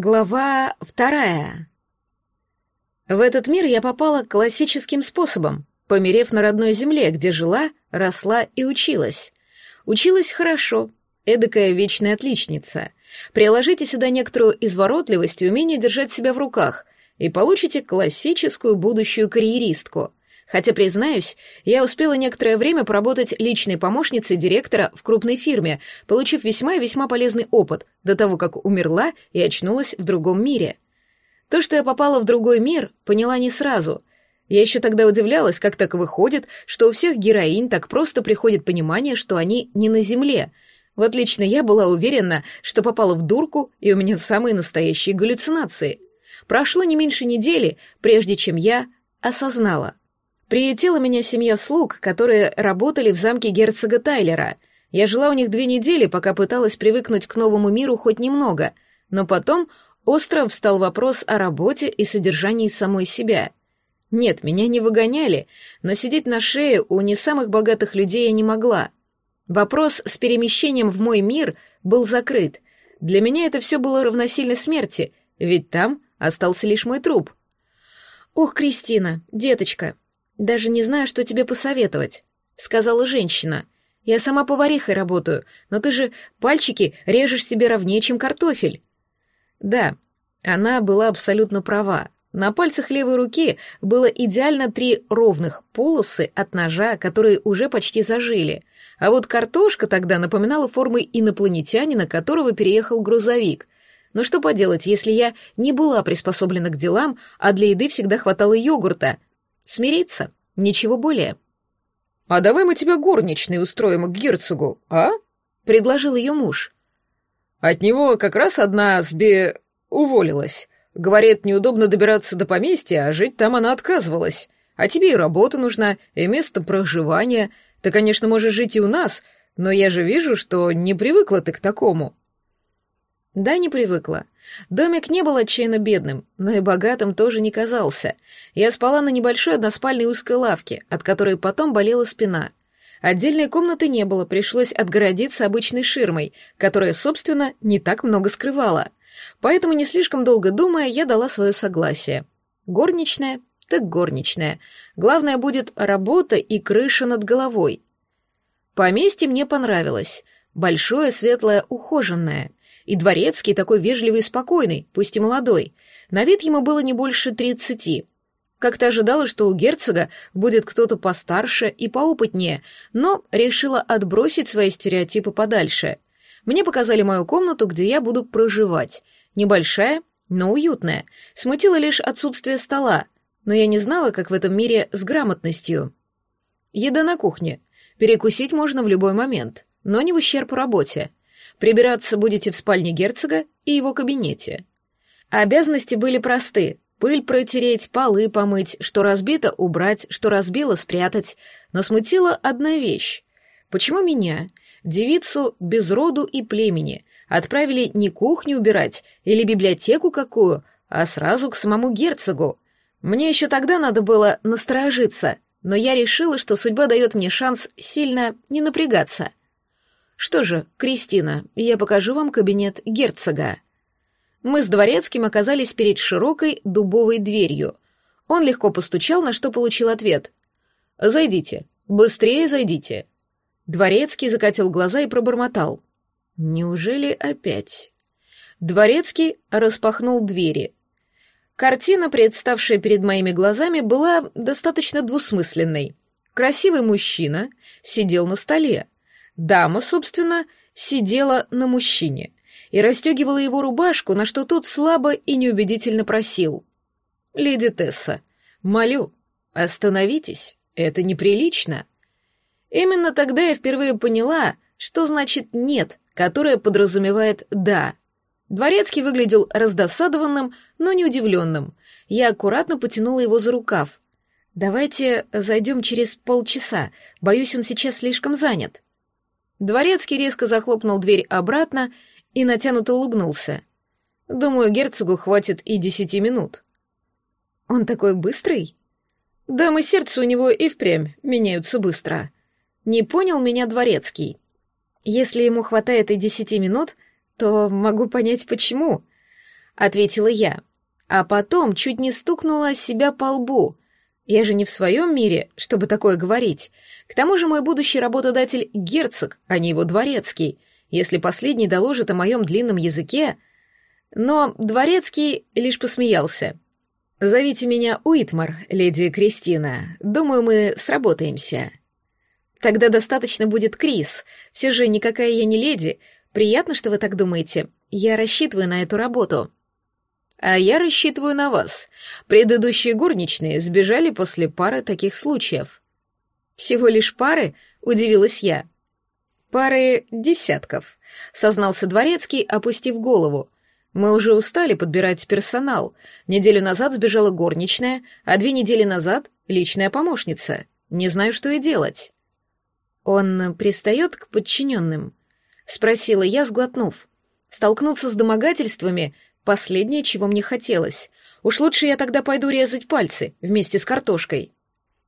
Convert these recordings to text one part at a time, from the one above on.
Глава вторая. В этот мир я попала классическим способом, померев на родной земле, где жила, росла и училась. Училась хорошо, эдакая вечная отличница. Приложите сюда некоторую изворотливость и умение держать себя в руках, и получите классическую будущую карьеристку. Хотя, признаюсь, я успела некоторое время поработать личной помощницей директора в крупной фирме, получив весьма и весьма полезный опыт до того, как умерла и очнулась в другом мире. То, что я попала в другой мир, поняла не сразу. Я еще тогда удивлялась, как так выходит, что у всех героинь так просто приходит понимание, что они не на Земле. Вот лично я была уверена, что попала в дурку, и у меня самые настоящие галлюцинации. Прошло не меньше недели, прежде чем я осознала. Приютила меня семья слуг, которые работали в замке герцога Тайлера. Я жила у них две недели, пока пыталась привыкнуть к новому миру хоть немного, но потом остро встал вопрос о работе и содержании самой себя. Нет, меня не выгоняли, но сидеть на шее у не самых богатых людей я не могла. Вопрос с перемещением в мой мир был закрыт. Для меня это все было равносильно смерти, ведь там остался лишь мой труп. «Ох, Кристина, деточка, «Даже не знаю, что тебе посоветовать», — сказала женщина. «Я сама поварихой работаю, но ты же пальчики режешь себе ровнее, чем картофель». Да, она была абсолютно права. На пальцах левой руки было идеально три ровных полосы от ножа, которые уже почти зажили. А вот картошка тогда напоминала формой инопланетянина, которого переехал грузовик. Но что поделать, если я не была приспособлена к делам, а для еды всегда хватало йогурта — Смириться, ничего более. «А давай мы тебя горничной устроим к герцогу, а?» — предложил ее муж. От него как раз одна сбе... уволилась. Говорит, неудобно добираться до поместья, а жить там она отказывалась. А тебе и работа нужна, и место проживания. Ты, конечно, можешь жить и у нас, но я же вижу, что не привыкла ты к такому. Да, не привыкла. Домик не был отчаянно бедным, но и богатым тоже не казался. Я спала на небольшой односпальной узкой лавке, от которой потом болела спина. Отдельной комнаты не было, пришлось отгородиться обычной ширмой, которая, собственно, не так много скрывала. Поэтому, не слишком долго думая, я дала свое согласие. Горничная, так горничная. Главное будет работа и крыша над головой. Поместье мне понравилось. Большое, светлое, ухоженное — и дворецкий такой вежливый и спокойный, пусть и молодой. На вид ему было не больше тридцати. Как-то ожидала, что у герцога будет кто-то постарше и поопытнее, но решила отбросить свои стереотипы подальше. Мне показали мою комнату, где я буду проживать. Небольшая, но уютная. Смутило лишь отсутствие стола, но я не знала, как в этом мире с грамотностью. Еда на кухне. Перекусить можно в любой момент, но не в ущерб работе. Прибираться будете в спальне герцога и его кабинете. Обязанности были просты. Пыль протереть, полы помыть, что разбито — убрать, что разбило — спрятать. Но смутила одна вещь. Почему меня, девицу без роду и племени, отправили не кухню убирать или библиотеку какую, а сразу к самому герцогу? Мне еще тогда надо было насторожиться, но я решила, что судьба дает мне шанс сильно не напрягаться. Что же, Кристина, я покажу вам кабинет герцога. Мы с дворецким оказались перед широкой дубовой дверью. Он легко постучал, на что получил ответ. «Зайдите, быстрее зайдите». Дворецкий закатил глаза и пробормотал. «Неужели опять?» Дворецкий распахнул двери. Картина, представшая перед моими глазами, была достаточно двусмысленной. Красивый мужчина сидел на столе. Дама, собственно, сидела на мужчине и расстегивала его рубашку, на что тот слабо и неубедительно просил. «Леди Тесса, молю, остановитесь, это неприлично». Именно тогда я впервые поняла, что значит «нет», которое подразумевает «да». Дворецкий выглядел раздосадованным, но не удивленным. Я аккуратно потянула его за рукав. «Давайте зайдем через полчаса, боюсь, он сейчас слишком занят». Дворецкий резко захлопнул дверь обратно и натянуто улыбнулся. «Думаю, герцогу хватит и десяти минут». «Он такой быстрый?» «Дамы сердца у него и впрямь меняются быстро». Не понял меня Дворецкий. «Если ему хватает и десяти минут, то могу понять, почему. ответила я, а потом чуть не стукнула себя по лбу. Я же не в своем мире, чтобы такое говорить. К тому же мой будущий работодатель — герцог, а не его дворецкий. Если последний доложит о моем длинном языке... Но дворецкий лишь посмеялся. «Зовите меня Уитмар, леди Кристина. Думаю, мы сработаемся». «Тогда достаточно будет Крис. Все же никакая я не леди. Приятно, что вы так думаете. Я рассчитываю на эту работу». «А я рассчитываю на вас. Предыдущие горничные сбежали после пары таких случаев». «Всего лишь пары?» — удивилась я. «Пары десятков», — сознался Дворецкий, опустив голову. «Мы уже устали подбирать персонал. Неделю назад сбежала горничная, а две недели назад — личная помощница. Не знаю, что и делать». «Он пристает к подчиненным?» — спросила я, сглотнув. «Столкнуться с домогательствами — последнее, чего мне хотелось. Уж лучше я тогда пойду резать пальцы вместе с картошкой».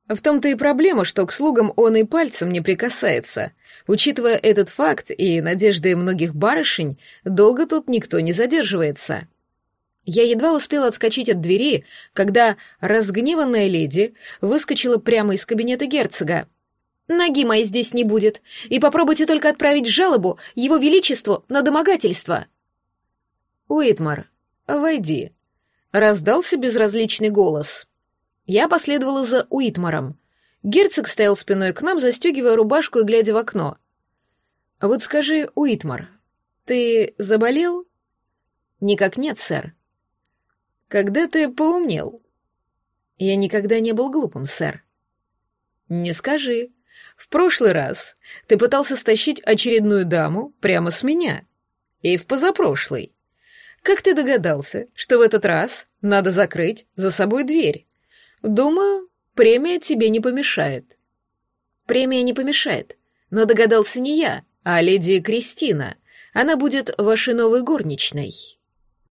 В том-то и проблема, что к слугам он и пальцем не прикасается. Учитывая этот факт и надежды многих барышень, долго тут никто не задерживается. Я едва успела отскочить от двери, когда разгневанная леди выскочила прямо из кабинета герцога. «Ноги моей здесь не будет, и попробуйте только отправить жалобу его величеству на домогательство». «Уитмар, войди», — раздался безразличный голос. Я последовала за Уитмаром. Герцог стоял спиной к нам, застегивая рубашку и глядя в окно. «А вот скажи, Уитмар, ты заболел?» «Никак нет, сэр». «Когда ты поумнел?» «Я никогда не был глупым, сэр». «Не скажи. В прошлый раз ты пытался стащить очередную даму прямо с меня. И в позапрошлый. Как ты догадался, что в этот раз надо закрыть за собой дверь?» Думаю, премия тебе не помешает. Премия не помешает, но догадался не я, а леди Кристина. Она будет вашей новой горничной.